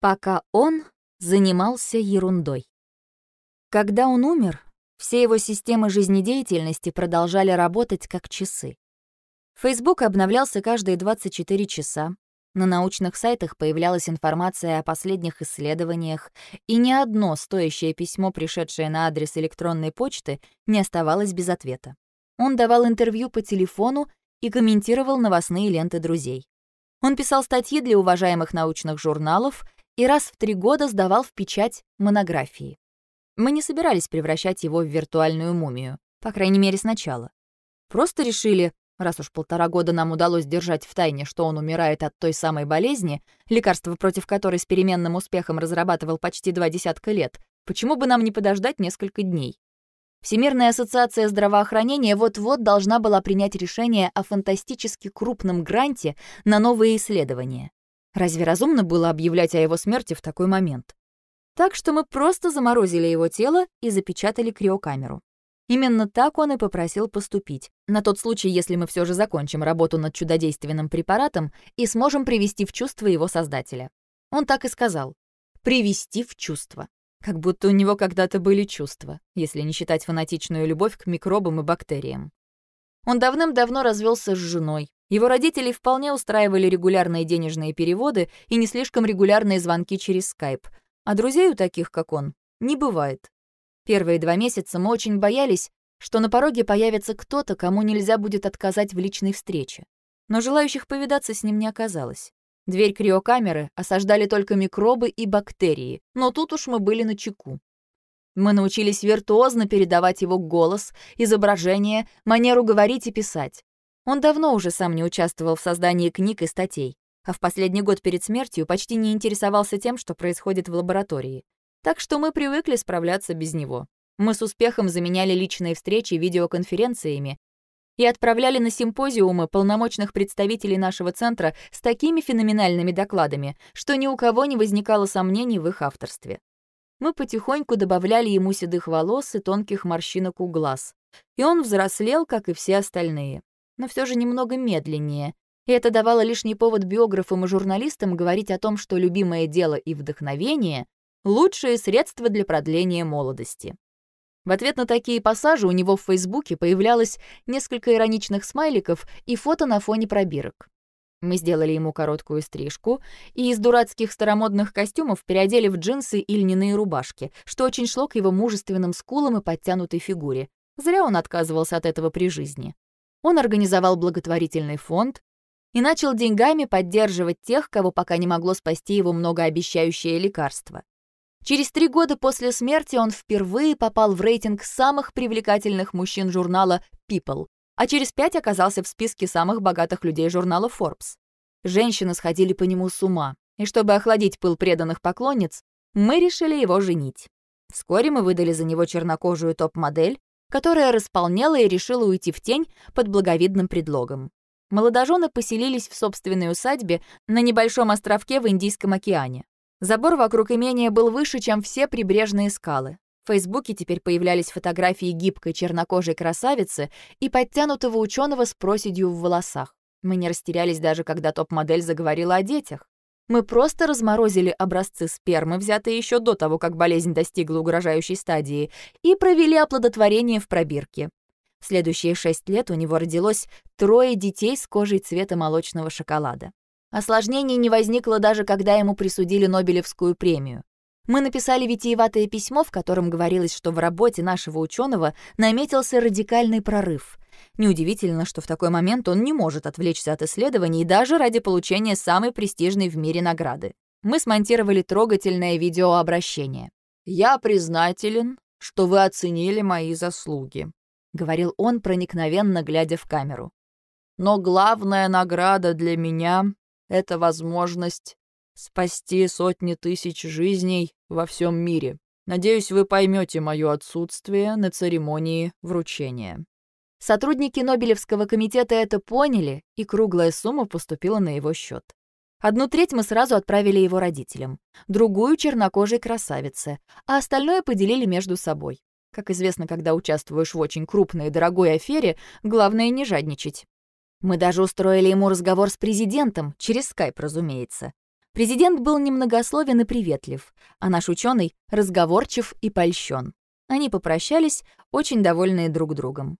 Пока он занимался ерундой. Когда он умер, все его системы жизнедеятельности продолжали работать как часы. Facebook обновлялся каждые 24 часа, на научных сайтах появлялась информация о последних исследованиях, и ни одно стоящее письмо, пришедшее на адрес электронной почты, не оставалось без ответа. Он давал интервью по телефону и комментировал новостные ленты друзей. Он писал статьи для уважаемых научных журналов и раз в три года сдавал в печать монографии. Мы не собирались превращать его в виртуальную мумию, по крайней мере, сначала. Просто решили, раз уж полтора года нам удалось держать в тайне, что он умирает от той самой болезни, лекарство против которой с переменным успехом разрабатывал почти два десятка лет, почему бы нам не подождать несколько дней? Всемирная ассоциация здравоохранения вот-вот должна была принять решение о фантастически крупном гранте на новые исследования. Разве разумно было объявлять о его смерти в такой момент? Так что мы просто заморозили его тело и запечатали криокамеру. Именно так он и попросил поступить, на тот случай, если мы все же закончим работу над чудодейственным препаратом и сможем привести в чувство его создателя. Он так и сказал. «Привести в чувство». Как будто у него когда-то были чувства, если не считать фанатичную любовь к микробам и бактериям. Он давным-давно развелся с женой. Его родители вполне устраивали регулярные денежные переводы и не слишком регулярные звонки через скайп — а друзей у таких, как он, не бывает. Первые два месяца мы очень боялись, что на пороге появится кто-то, кому нельзя будет отказать в личной встрече. Но желающих повидаться с ним не оказалось. Дверь криокамеры осаждали только микробы и бактерии, но тут уж мы были на чеку. Мы научились виртуозно передавать его голос, изображение, манеру говорить и писать. Он давно уже сам не участвовал в создании книг и статей а в последний год перед смертью почти не интересовался тем, что происходит в лаборатории. Так что мы привыкли справляться без него. Мы с успехом заменяли личные встречи видеоконференциями и отправляли на симпозиумы полномочных представителей нашего центра с такими феноменальными докладами, что ни у кого не возникало сомнений в их авторстве. Мы потихоньку добавляли ему седых волос и тонких морщинок у глаз, и он взрослел, как и все остальные, но все же немного медленнее, и это давало лишний повод биографам и журналистам говорить о том, что любимое дело и вдохновение — лучшие средства для продления молодости. В ответ на такие пассажи у него в Фейсбуке появлялось несколько ироничных смайликов и фото на фоне пробирок. Мы сделали ему короткую стрижку и из дурацких старомодных костюмов переодели в джинсы и льняные рубашки, что очень шло к его мужественным скулам и подтянутой фигуре. Зря он отказывался от этого при жизни. Он организовал благотворительный фонд, и начал деньгами поддерживать тех, кого пока не могло спасти его многообещающее лекарство. Через три года после смерти он впервые попал в рейтинг самых привлекательных мужчин журнала People, а через пять оказался в списке самых богатых людей журнала Forbes. Женщины сходили по нему с ума, и чтобы охладить пыл преданных поклонниц, мы решили его женить. Вскоре мы выдали за него чернокожую топ-модель, которая располнела и решила уйти в тень под благовидным предлогом. Молодожены поселились в собственной усадьбе на небольшом островке в Индийском океане. Забор вокруг имения был выше, чем все прибрежные скалы. В Фейсбуке теперь появлялись фотографии гибкой чернокожей красавицы и подтянутого ученого с проседью в волосах. Мы не растерялись даже, когда топ-модель заговорила о детях. Мы просто разморозили образцы спермы, взятые еще до того, как болезнь достигла угрожающей стадии, и провели оплодотворение в пробирке. В следующие шесть лет у него родилось трое детей с кожей цвета молочного шоколада. Осложнений не возникло даже когда ему присудили Нобелевскую премию. Мы написали витиеватое письмо, в котором говорилось, что в работе нашего ученого наметился радикальный прорыв. Неудивительно, что в такой момент он не может отвлечься от исследований даже ради получения самой престижной в мире награды. Мы смонтировали трогательное видеообращение. «Я признателен, что вы оценили мои заслуги говорил он, проникновенно глядя в камеру. Но главная награда для меня — это возможность спасти сотни тысяч жизней во всем мире. Надеюсь, вы поймете мое отсутствие на церемонии вручения. Сотрудники Нобелевского комитета это поняли, и круглая сумма поступила на его счет. Одну треть мы сразу отправили его родителям, другую — чернокожей красавице, а остальное поделили между собой. Как известно, когда участвуешь в очень крупной и дорогой афере, главное не жадничать. Мы даже устроили ему разговор с президентом, через скайп, разумеется. Президент был немногословен и приветлив, а наш ученый разговорчив и польщен. Они попрощались, очень довольные друг другом.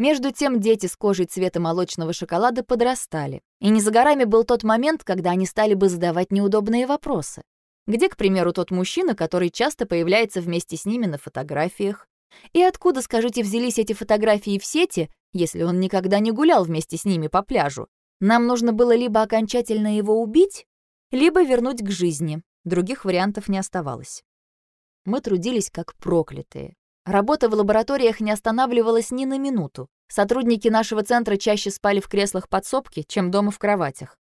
Между тем дети с кожей цвета молочного шоколада подрастали, и не за горами был тот момент, когда они стали бы задавать неудобные вопросы. Где, к примеру, тот мужчина, который часто появляется вместе с ними на фотографиях? И откуда, скажите, взялись эти фотографии в сети, если он никогда не гулял вместе с ними по пляжу? Нам нужно было либо окончательно его убить, либо вернуть к жизни. Других вариантов не оставалось. Мы трудились как проклятые. Работа в лабораториях не останавливалась ни на минуту. Сотрудники нашего центра чаще спали в креслах подсобки, чем дома в кроватях.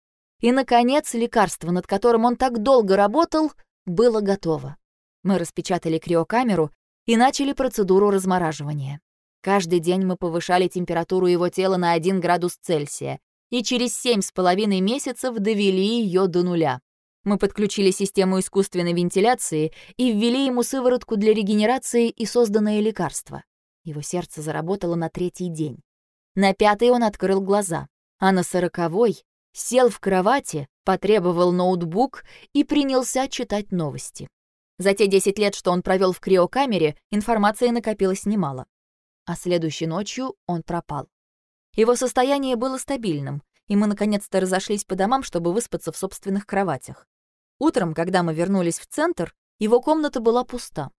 И, наконец, лекарство, над которым он так долго работал, было готово. Мы распечатали криокамеру и начали процедуру размораживания. Каждый день мы повышали температуру его тела на 1 градус Цельсия и через семь с половиной месяцев довели ее до нуля. Мы подключили систему искусственной вентиляции и ввели ему сыворотку для регенерации и созданное лекарство. Его сердце заработало на третий день. На пятый он открыл глаза, а на сороковой сел в кровати, потребовал ноутбук и принялся читать новости. За те 10 лет, что он провел в криокамере, информации накопилось немало. А следующей ночью он пропал. Его состояние было стабильным, и мы наконец-то разошлись по домам, чтобы выспаться в собственных кроватях. Утром, когда мы вернулись в центр, его комната была пуста.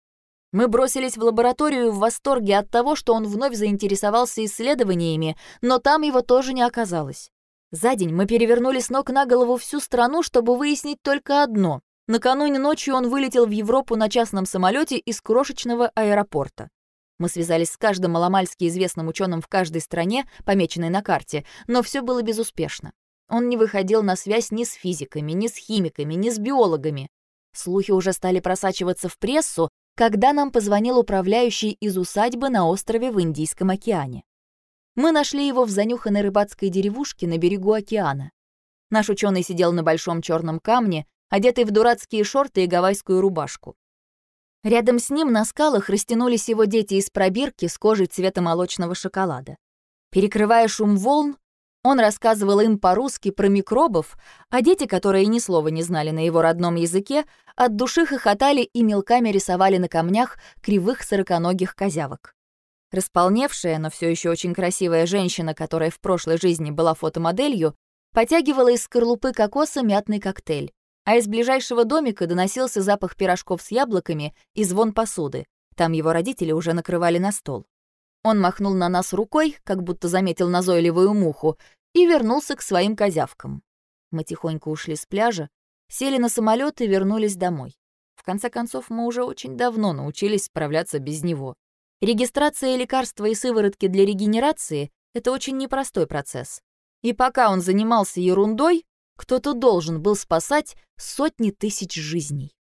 Мы бросились в лабораторию в восторге от того, что он вновь заинтересовался исследованиями, но там его тоже не оказалось. За день мы перевернули с ног на голову всю страну, чтобы выяснить только одно. Накануне ночью он вылетел в Европу на частном самолете из крошечного аэропорта. Мы связались с каждым маломальски известным ученым в каждой стране, помеченной на карте, но все было безуспешно. Он не выходил на связь ни с физиками, ни с химиками, ни с биологами. Слухи уже стали просачиваться в прессу, когда нам позвонил управляющий из усадьбы на острове в Индийском океане. Мы нашли его в занюханной рыбацкой деревушке на берегу океана. Наш ученый сидел на большом черном камне, одетый в дурацкие шорты и гавайскую рубашку. Рядом с ним на скалах растянулись его дети из пробирки с кожей цвета молочного шоколада. Перекрывая шум волн, он рассказывал им по-русски про микробов, а дети, которые ни слова не знали на его родном языке, от души хохотали и мелками рисовали на камнях кривых сороконогих козявок. Располневшая, но все еще очень красивая женщина, которая в прошлой жизни была фотомоделью, потягивала из скорлупы кокоса мятный коктейль, а из ближайшего домика доносился запах пирожков с яблоками и звон посуды. Там его родители уже накрывали на стол. Он махнул на нас рукой, как будто заметил назойливую муху, и вернулся к своим козявкам. Мы тихонько ушли с пляжа, сели на самолет и вернулись домой. В конце концов, мы уже очень давно научились справляться без него. Регистрация лекарства и сыворотки для регенерации — это очень непростой процесс. И пока он занимался ерундой, кто-то должен был спасать сотни тысяч жизней.